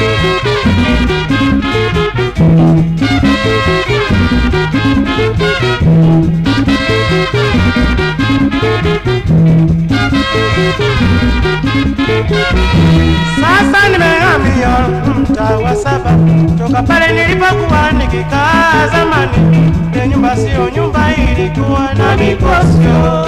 Sasa saba toka pale nilipokuwa nikikaa zamani. Ile nyumba sio nyumba, ilikuwa na mikosyo.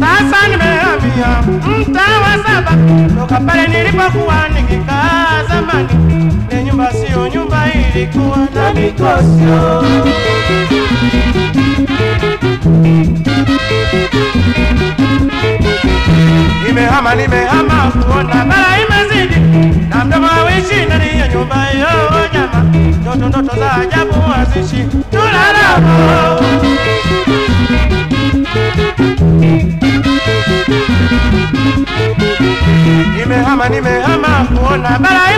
Sasa nimehamia mtaa wa saba toka pale nilipokuwa nikikaa zamani. Ile nyumba sio nyumba, ilikuwa na mikosyo. Nimehama, nimehama kuona bara imezidi. Na mdogo hawishi ndani ya nyumba hiyo nyama. Ndoto ndoto za ajabu wazishi tulalamo Nimehama, nimehama kuona bara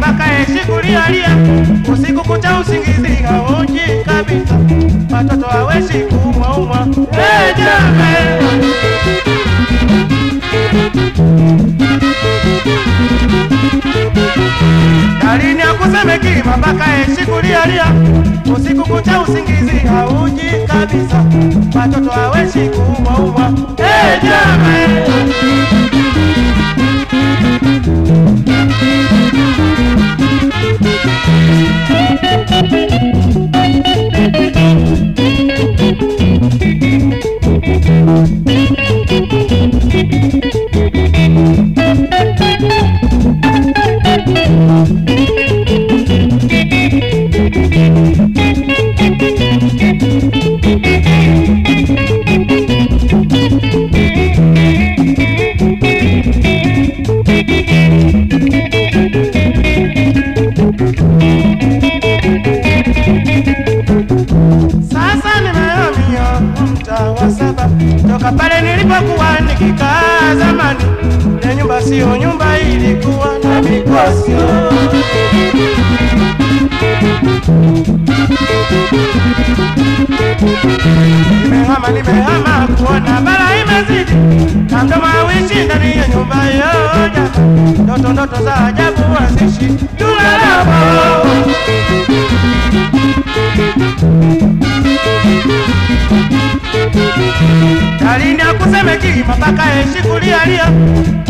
kusemeki mabaka yeshi usiku kucha usingizi haonji kabisa, watoto haweshi kuumwa ejame dalini akusemeki mabaka yeshi usiku kucha usingizi haonji kabisa, watoto haweshi kuumwa umwa. Toka pale nilipokuwa nikikaa zamani. Ile nyumba sio nyumba, ilikuwa na mikwasi. Nimehama, nimehama kuona bala imezidi na mdomo hawishi ndani ya nyumba hiyo jama, ndoto ndoto za ajabu hazishi tulalapo. Kusemeki mabaka yeshi kulialia usiku kucha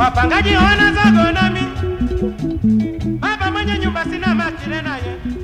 Wapangaji wana nami, baba mwenye nyumba sina makile naye. na